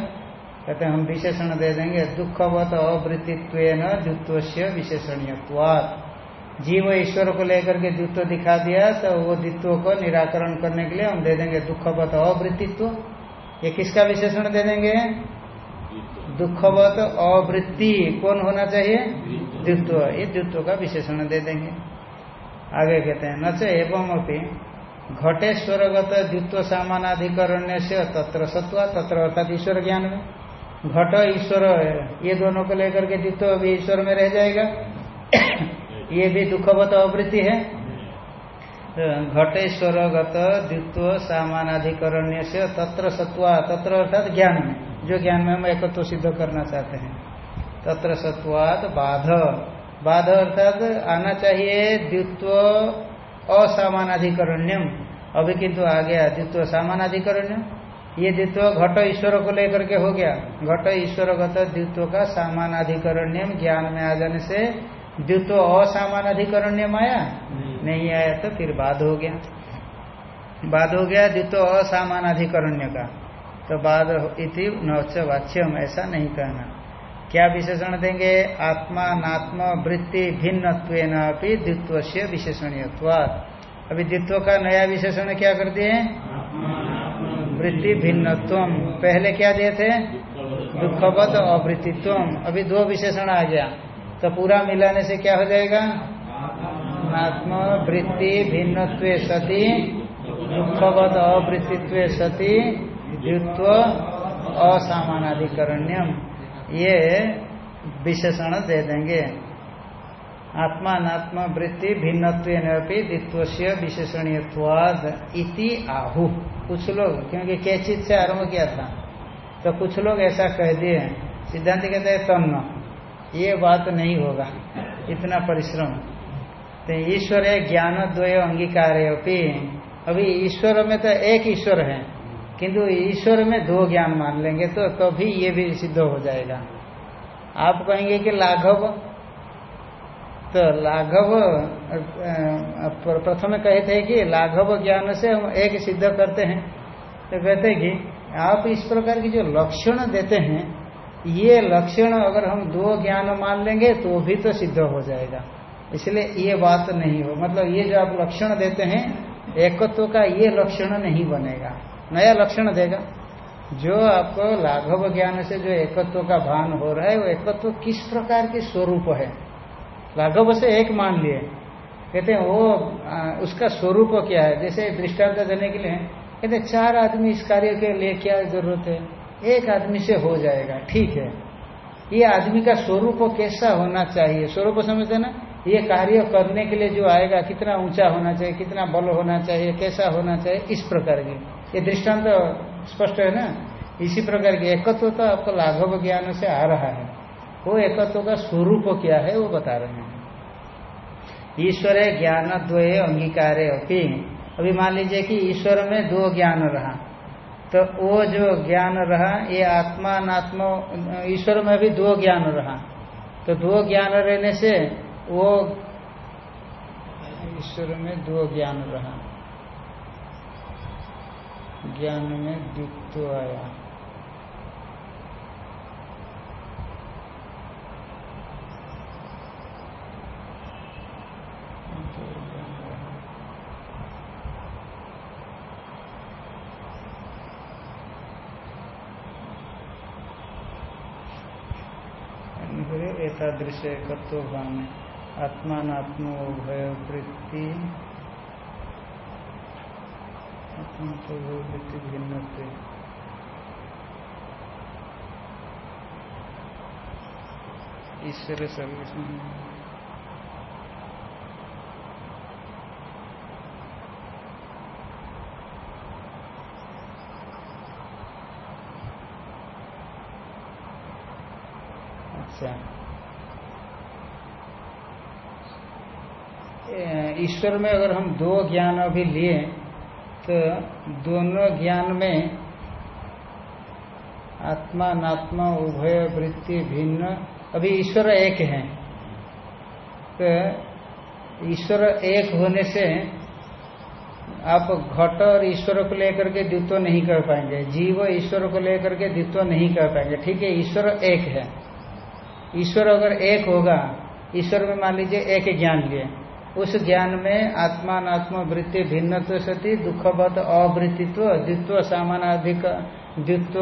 कहते हम विशेषण दे देंगे दुखवत अवृत्तित्व द्वित्व से विशेषणीयत्वात। जीव ईश्वर को लेकर के द्वित्व दिखा दिया तो वो द्वित्व को निराकरण करने के लिए हम दे देंगे दुखवत अवृत्तित्व। ये किसका विशेषण दे देंगे? दुखवत अवृत्ति कौन होना चाहिए? द्वित्व ये द्वित्व का विशेषण दे देंगे। आगे कहते हैं न एवं अपनी घटेश्वरगत द्वित्व सामानाधिकरण्य से तत्र सत्वा तत्र अर्थात ईश्वर ज्ञान में। घट ईश्वर ये दोनों को लेकर के द्वित्व भी ईश्वर में रह जाएगा। ये भी दुखवत अवृत्ति है। घटेश्वरगत द्वित्व सामानाधिकरण्य से तत्र सत्वा तत्र अर्थात ज्ञान में जो ज्ञान में हम एकत्व तो सिद्ध करना चाहते हैं। तत्र सत्वाद बाध। बाध अर्थात आना चाहिए द्वित्व असामानाधिकरण्यम। अभी किंतु आ गया द्वित्व सामानाधिकरण्यम। ये द्वित्व घट ईश्वर को लेकर के हो गया। घट ईश्वरगत द्वित्व का सामानाधिकरण्यम। ज्ञान में आ जाने से द्वित्व असामानाधिकरण्यम आया? नहीं। आया तो फिर बाद हो गया। बाद हो गया द्वित्व असामानाधिकरण्य का। तो बाद इति नौच वाच्यम ऐसा नहीं कहना। क्या विशेषण देंगे? आत्मा नात्म वृत्ति भिन्न द्वित्व से विशेषणीयत्वाद अभी द्वित्व का नया विशेषण क्या कर दिए? वृत्ति भिन्नत्व पहले क्या दिए थे? दुखवत अवृत्तित्व अभी दो विशेषण आ गया। तो पूरा मिलाने से क्या हो जाएगा? आत्म वृत्ति भिन्नत्व सती, दुखवत अवृत्तित्व सती, द्वित्व असामानाधिकरण्यम। ये विशेषण दे देंगे। आत्मा नात्मा वृत्ति भिन्नत्व द्वित्व से विशेषणीयवाद इति आहु। कुछ लोग, क्योंकि कैचित से आरंभ किया था तो कुछ लोग ऐसा कह दिए, सिद्धांत कहते हैं, तन्न। ये बात नहीं होगा, इतना परिश्रम। तो ईश्वर है ज्ञान, द्वय, अंगीकार अभी ईश्वर में तो एक ईश्वर है। किंतु ईश्वर में दो ज्ञान मान लेंगे तो तभी तो ये भी सिद्ध हो जाएगा। आप कहेंगे कि लाघव तो लाघव प्रथम कहे थे कि लाघव ज्ञान से हम एक सिद्ध करते हैं। तो कहते हैं कि आप इस प्रकार की जो लक्षण देते हैं, ये लक्षण अगर हम दो ज्ञान मान लेंगे तो भी तो सिद्ध हो जाएगा। इसलिए ये बात नहीं हो मतलब ये जो आप लक्षण देते हैं, एकत्व का ये लक्षण नहीं बनेगा। नया लक्षण देगा। जो आपको लाघव ज्ञान से जो एकत्व का भान हो रहा है वो एकत्व किस प्रकार के स्वरूप है? लाघव से एक मान लिए। कहते हैं वो आ, उसका स्वरूप क्या है? जैसे दृष्टांत देने के लिए कहते चार आदमी इस कार्य के लिए क्या ज़रूरत है? एक आदमी से हो जाएगा ठीक है। ये आदमी का स्वरूप कैसा होना चाहिए? स्वरूप समझते ना? ये कार्य करने के लिए जो आएगा कितना ऊँचा होना चाहिए कितना बल होना चाहिए कैसा होना चाहिए इस प्रकार की। ये दृष्टांत तो स्पष्ट है ना? इसी प्रकार के एकत्व तो आपको लाघव ज्ञान से आ रहा है। वो एकत्व का स्वरूप क्या है, वो बता रहे हैं। ईश्वर है ज्ञान द्वय अंगीकार अभी अभी मान लीजिए कि ईश्वर में दो ज्ञान रहा। तो वो जो ज्ञान रहा, ये आत्मा नात्मा ईश्वर में भी दो ज्ञान रहा। तो दो ज्ञान रहने से वो ईश्वर में दो ज्ञान रहा। ज्ञान में द्वित्व आया। एतादृश भाव आत्मात्मो भय वृत्ति वृत्ति भिन्न ईश्वर अच्छा। ईश्वर में अगर हम दो ज्ञान अभी लिए तो दोनों ज्ञान में आत्मा नात्मा, उभय वृत्ति भिन्न। अभी ईश्वर एक है। तो ईश्वर एक होने से आप घट और ईश्वर को लेकर के द्वित्व नहीं कर पाएँगे। जीव ईश्वर को लेकर के द्वित्व नहीं कर पाएँगे। ठीक है, ईश्वर एक है। ईश्वर अगर एक होगा, ईश्वर में मान लीजिए एक ज्ञान लिए उस ज्ञान में आत्मात्म वृत्ति भिन्न सती, दुखवत अवृत्तित्व, द्वित्व सामानाधिक द्वित्व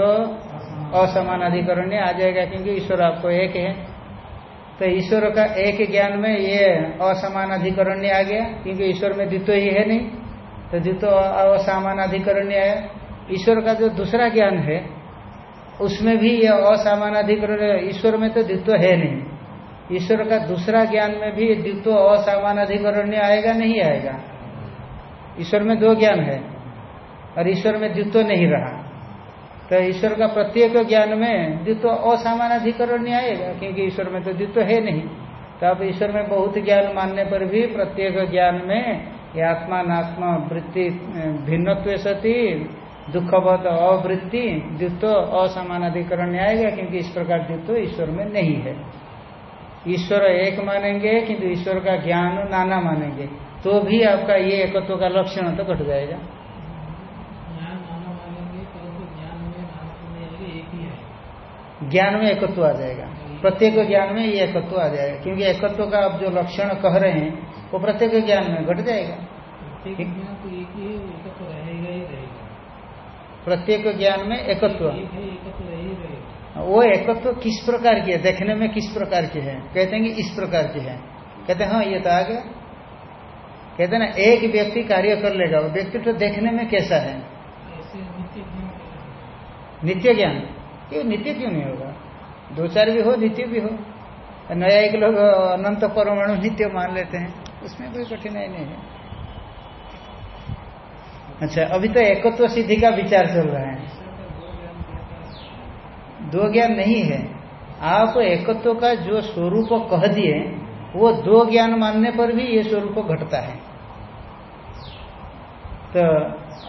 असमानाधिकरण आ जाएगा क्योंकि ईश्वर आपको एक है। तो ईश्वर का एक ज्ञान में ये असमान अधिकरण आ गया, क्योंकि ईश्वर में द्वित्व ही है नहीं। तो द्वित्व असामान अधिकरण आया ईश्वर का जो दूसरा ज्ञान है, उसमें भी यह असामान अधिकरण ईश्वर में तो द्वित्व है नहीं। ईश्वर का दूसरा ज्ञान में भी द्वित्व असामान अधिकरण आएगा, नहीं आएगा। ईश्वर में दो ज्ञान है, और ईश्वर में द्वित्व नहीं रहा। तो ईश्वर का प्रत्येक ज्ञान में द्वित्व असामान अधिकरण नहीं आएगा, क्योंकि ईश्वर में तो द्वित्व है नहीं। तो आप ईश्वर में बहुत ज्ञान मानने पर भी प्रत्येक ज्ञान में ये आत्मा, नात्मा, वृत्ति, भिन्नत्व सती, दुखवत, अवृत्ति, द्वित्व असमान अधिकरण आएगा, क्योंकि इस प्रकार द्वित्व ईश्वर में नहीं है। ईश्वर एक मानेंगे किंतु ईश्वर का ज्ञान नाना मानेंगे। तो भी आपका ये एकत्व का लक्षण तो घट जाएगा। ज्ञान में एकत्व आ जाएगा। प्रत्येक ज्ञान में ये एकत्व आ जाएगा। क्योंकि एकत्व का आप जो लक्षण कह रहे हैं वो प्रत्येक ज्ञान में घट जाएगा। प्रत्येक ज्ञान में एकत्व। वो एकत्व किस प्रकार की है? देखने में किस प्रकार की है? कहते हैं कि इस प्रकार की है। कहते हैं हाँ ये तो आ गया। कहते ना एक व्यक्ति कार्य कर लेगा वो व्यक्ति तो देखने में कैसा है। नित्य ज्ञान? क्यों? नित्य क्यों नहीं होगा? दो चार भी हो नित्य भी हो। नया एक लोग अनंत परमाणु नित्य मान लेते हैं। उसमें कोई कठिनाई नहीं है। अच्छा अभी तो एकत्व सिद्धि का विचार चल रहा है। दो ज्ञान नहीं है। आप एकत्व का जो स्वरूप कह दिए, वो दो ज्ञान मानने पर भी ये स्वरूप घटता है। तो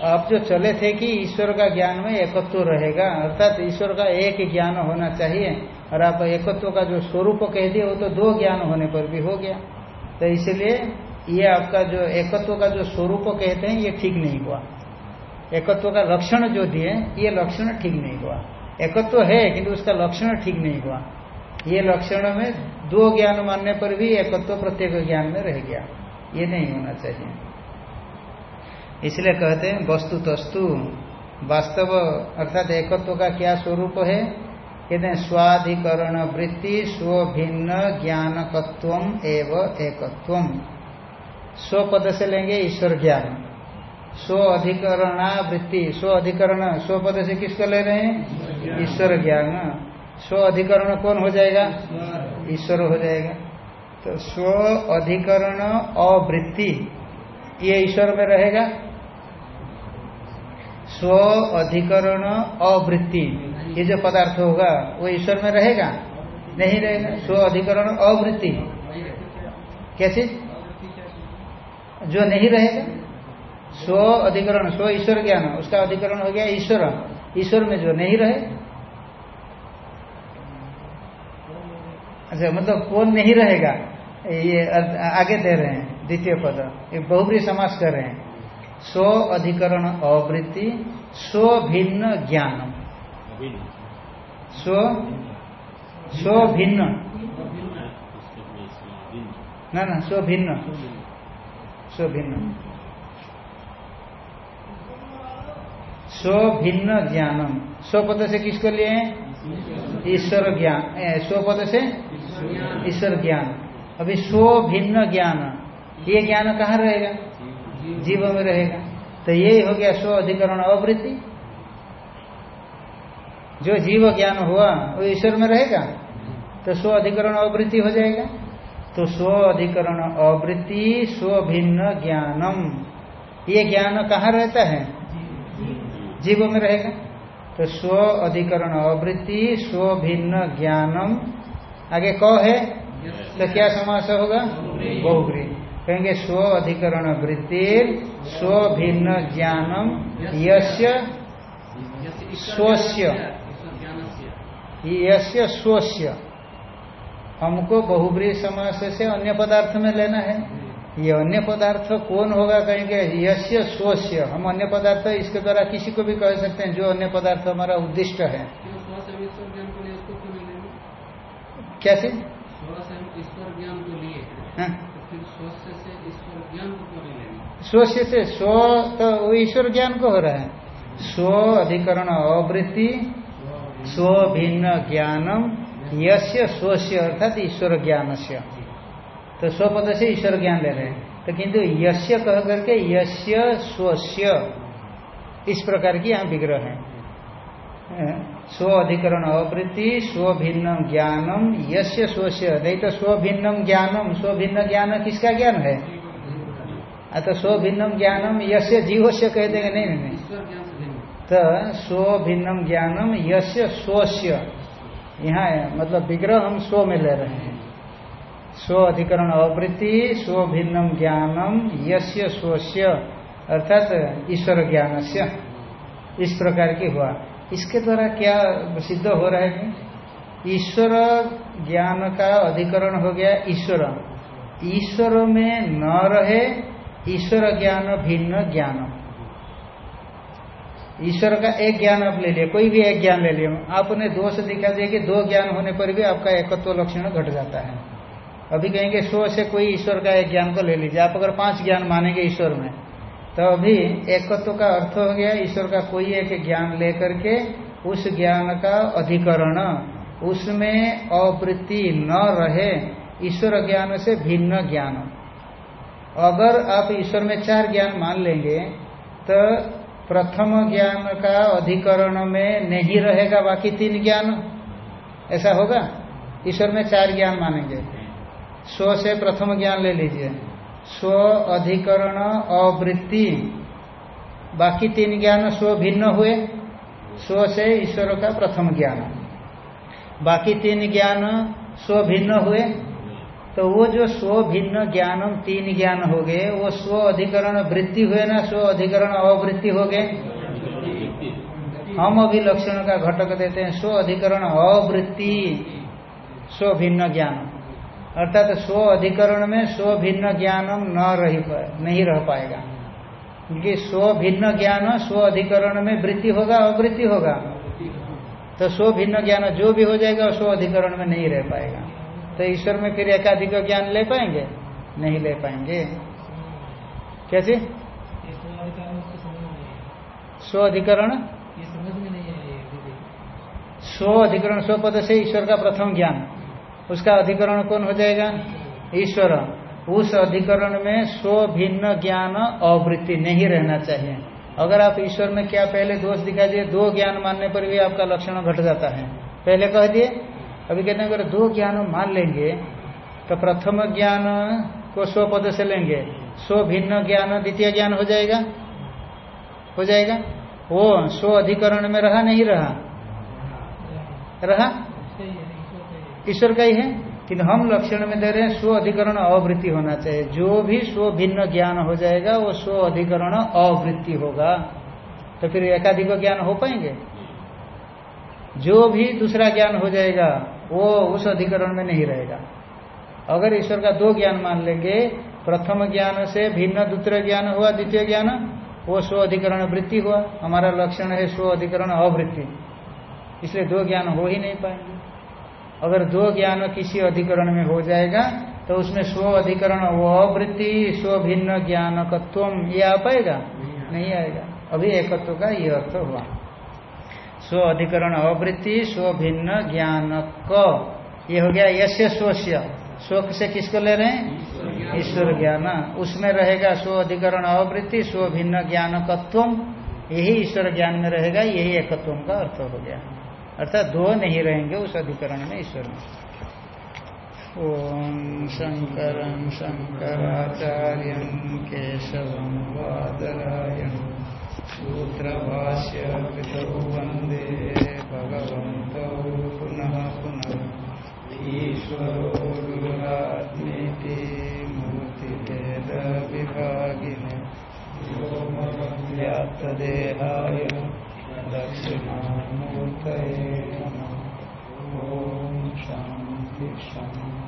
आप जो चले थे कि ईश्वर का ज्ञान में एकत्व रहेगा, अर्थात ईश्वर का एक ज्ञान होना चाहिए, और आप एकत्व का जो स्वरूप कह दिए, वो तो दो ज्ञान होने पर भी हो गया। तो इसलिए ये आपका जो एकत्व का जो स्वरूप कहते हैं, ये ठीक नहीं हुआ। एकत्व का लक्षण जो दिए, ये लक्षण ठीक नहीं हुआ। एकत्व है, किंतु उसका लक्षण ठीक नहीं हुआ। ये लक्षण में दो ज्ञान मानने पर भी एकत्व प्रत्येक ज्ञान में रह गया। ये नहीं होना चाहिए। इसलिए कहते हैं वस्तु तस्तु वास्तव अर्थात एकत्व का क्या स्वरूप है? कहते हैं, स्वाधिकरण वृत्ति स्वभिन्न ज्ञानकत्व एवं एकत्व स्वपद से लेंगे ईश्वर ज्ञान। स्व अधिकरणा वृत्ति स्व अधिकरण स्व पद से किसको ले रहे हैं? ईश्वर ज्ञान। स्व अधिकरण कौन हो जाएगा? ईश्वर हो जाएगा। तो स्व अधिकरण अवृत्ति, ये ईश्वर में रहेगा। स्व अधिकरण अवृत्ति, ये जो पदार्थ होगा, वो ईश्वर में रहेगा? नहीं रहेगा। स्व अधिकरण अवृत्ति। कैसे जो नहीं रहेगा स्व अधिकरण स्व ईश्वर ज्ञान उसका अधिकरण हो गया ईश्वर। ईश्वर में जो नहीं रहे अच्छा मतलब कौन नहीं रहेगा ये आगे दे रहे हैं द्वितीय पद। ये बहुबरी समास कर रहे हैं। स्व अधिकरण अवृत्ति स्व भिन्न ज्ञान। स्व स्व भिन्न। ना ना स्व भिन्न। स्व भिन्न। स्व भिन्न ज्ञानम। स्व पद से किसको लिए ईश्वर ज्ञान। स्व पद से? ईश्वर ज्ञान। अभी स्व भिन्न ज्ञान। ये ज्ञान कहाँ रहेगा? जीव में रहेगा। तो यही हो गया स्व अधिकरण अवृत्ति। जो जीव ज्ञान हुआ, वो ईश्वर में रहेगा? तो स्व अधिकरण अवृत्ति हो जाएगा। तो स्व अधिकरण अवृत्ति स्व भिन्न ज्ञानम। ये ज्ञान कहाँ रहता है? जीव में रहेगा। तो स्व अधिकरण अवृत्ति स्व भिन्न ज्ञानम। आगे क है? तो क्या समास होगा? बहुग्री कहेंगे स्व अधिकरण वृत्ति स्व भिन्न ज्ञानम यस्य स्वस्य। यस्य स्वस्य। हमको बहुब्री समास से अन्य पदार्थ में लेना है। ये अन्य पदार्थ कौन होगा कहेंगे? यश्य स्वस्य। हम अन्य पदार्थ इसके द्वारा किसी को भी कह सकते हैं, जो अन्य पदार्थ हमारा उद्दिष्ट है। क्या चीज़ ईश्वर ज्ञान को लिए हाँ? स्वस्य से स्व तो ईश्वर ज्ञान को हो रहा है। स्व अधिकरण अवृत्ति, स्व भिन्न ज्ञानम यस्य स्वस्य अर्थात ईश्वर ज्ञान से तो स्व पद से ईश्वर ज्ञान ले रहे हैं। तो किंतु यस्य कह करके यस्य स्वस्य इस प्रकार की यहाँ विग्रह है। स्व अधिकरण अवृत्ति स्व भिन्न ज्ञानम यस्य स्वस्य नहीं तो स्व भिन्नम ज्ञानम स्व भिन्न ज्ञान किसका ज्ञान है? तो स्व भिन्नम ज्ञानम यस्य जीव से कह देंगे नहीं नहीं तो स्व भिन्नम ज्ञानम यस्य स्वस्य। यहाँ मतलब विग्रह हम स्व में ले रहे हैं। स्व अधिकरण अवृत्ति स्व भिन्नम ज्ञानम, यस्य स्वस्य, अर्थात ईश्वर ज्ञान से इस प्रकार की हुआ। इसके द्वारा क्या सिद्ध हो रहा है ईश्वर ज्ञान का अधिकरण हो गया ईश्वर। ईश्वर में न रहे, ईश्वर ज्ञान भिन्न ज्ञान ईश्वर का एक ज्ञान आप ले लिए कोई भी एक ज्ञान ले लिया। आपने दोष दिखा दिया कि दो ज्ञान होने पर भी आपका एकत्व लक्षण घट जाता है। अभी कहेंगे, सो से कोई ईश्वर का एक ज्ञान को ले लीजिए। आप अगर पाँच ज्ञान मानेंगे ईश्वर में तो अभी एकत्व का अर्थ हो गया, ईश्वर का कोई एक ज्ञान लेकर के उस ज्ञान का अधिकरण, उसमें अवृत्ति न रहे, ईश्वर ज्ञान से भिन्न ज्ञान। अगर आप ईश्वर में चार ज्ञान मान लेंगे तो प्रथम ज्ञान का अधिकरण में नहीं रहेगा बाकी तीन ज्ञान। ऐसा होगा? ईश्वर में चार ज्ञान मानेंगे। स्व से प्रथम ज्ञान ले लीजिए। स्व अधिकरण अवृत्ति। बाकी तीन ज्ञान स्व भिन्न हुए। स्व से ईश्वर का प्रथम ज्ञान। बाकी तीन ज्ञान स्व भिन्न हुए। तो वो जो स्व भिन्न ज्ञानम तीन ज्ञान हो गए, वो स्व अधिकरण वृत्ति हुए ना, स्व अधिकरण अवृत्ति हो गए? हम अभी लक्षण का घटक देते हैं, स्व अधिकरण अवृत्ति, स्व भिन्न ज्ञान। अर्थात स्व अधिकरण में स्व भिन्न ज्ञानम न रही नहीं रह पाएगा। क्योंकि स्व भिन्न ज्ञान स्व अधिकरण में वृत्ति होगा, अवृत्ति होगा। तो स्व भिन्न ज्ञान जो भी हो जाएगा स्व अधिकरण में नहीं रह पाएगा। तो ईश्वर में फिर एकाधिक ज्ञान ले पाएँगे? नहीं ले पाएँगे। कैसे? स्व अधिकरण? स्व अधिकरण, स्व पद से ईश्वर का प्रथम ज्ञान। उसका अधिकरण कौन हो जाएगा? ईश्वर। उस अधिकरण में स्व भिन्न ज्ञान अवृत्ति नहीं रहना चाहिए। अगर आप ईश्वर में क्या पहले दोष दिखा दिए, दो ज्ञान मानने पर भी आपका लक्षण घट जाता है। पहले कह दिए अभी कहते हैं, अगर दो ज्ञान मान लेंगे तो प्रथम ज्ञान को स्व पद से लेंगे। स्व भिन्न ज्ञान, द्वितीय ज्ञान हो जाएगा? हो जाएगा? वो स्व अधिकरण में रहा नहीं रहा? रहा? ईश्वर का ही है। किंतु हम लक्षण में दे रहे हैं, स्व अधिकरण अवृत्ति होना चाहिए। जो भी स्व भिन्न ज्ञान हो जाएगा, वो स्व अधिकरण अवृत्ति होगा। तो फिर एकाधिक ज्ञान हो पाएँगे? जो भी दूसरा ज्ञान हो जाएगा वो उस अधिकरण में नहीं रहेगा। अगर ईश्वर का दो ज्ञान मान लेंगे प्रथम ज्ञान से भिन्न दूसरा ज्ञान हुआ द्वितीय ज्ञान वो स्व अधिकरण वृत्ति हुआ। हमारा लक्षण है स्व अधिकरण अवृत्ति। इसलिए दो ज्ञान हो ही नहीं पाएँगे। अगर दो ज्ञान किसी अधिकरण में हो जाएगा तो उसमें स्व अधिकरण वो अवृत्ति स्व भिन्न ज्ञान कत्व ये आ पाएगा? नहीं आएगा। अभी एकत्व का ये अर्थ हुआ। स्व अधिकरण अवृत्ति स्व भिन्न ज्ञान क ये हो गया यश्य स्वस्य। स्व से किसको ले रहे हैं? ईश्वर ज्ञान। उसमें रहेगा स्व अधिकरण अवृत्ति स्व भिन्न ज्ञान यही ईश्वर ज्ञान में रहेगा, यही एकत्व का अर्थ हो गया। अर्थात दो नहीं रहेंगे उस अधिकरण में ईश्वर में। ओम शंकर शंकराचार्य केशव सूत्रभाष्य वंदे भगवत पुनः पुनः ईश्वरो गुरुरात्मेति मूर्ति योगिने व्योमव्याप्तदेहाय दक्षिणामूर्तये नमः। शान्ति शान्ति।